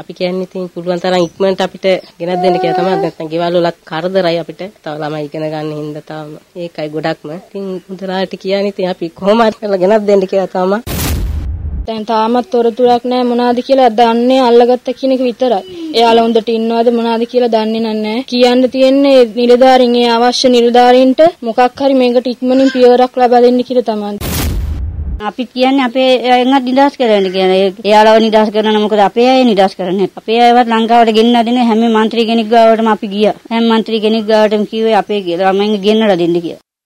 අපි කියන්නේ ඉතින් පුළුවන් තරම් ඉක්මනට අපිට ගෙනත් දෙන්න කියලා තමයි නැත්නම් ගෙවල් වලත් කරදරයි අපිට. තව ළමයි ඉගෙන ගන්න හින්දා තාම ඒකයි ගොඩක්ම. ඉතින් මුදලාට කියන්නේ ඉතින් අපි කොහොම හරි කරලා ගෙනත් දෙන්න කියලා තමයි. දැන් තාමත් තොරතුරක් නැහැ මොනවද කියලා දන්නේ අල්ලගත්ත කෙනෙක් විතරයි. එයාලා හොඳට ඉන්නවද මොනවද කියලා දන්නේ නැහැ. කියන්න තියෙන්නේ නිලධාරීන් ඒ අවශ්‍ය නිලධාරීන්ට මොකක් හරි මේකට ඉක්මනින් පියවරක් ලබා දෙන්න කියලා තමයි. අපි කියන්නේ අපේ අයවත් නිදහස් කරන්න කියන්නේ. එයාලව නිදහස් කරන්න මොකද අපේ අය නිදහස් කරන්නේ. අපේ අයවත් ලංකාවට ගෙන්න දෙන හැම മന്ത്രി කෙනෙක් ගාවටම අපි ගියා. හැම മന്ത്രി කෙනෙක් ගාවටම කිව්වේ අපේ ළමයින් ගෙන්නලා දෙන්න කියලා.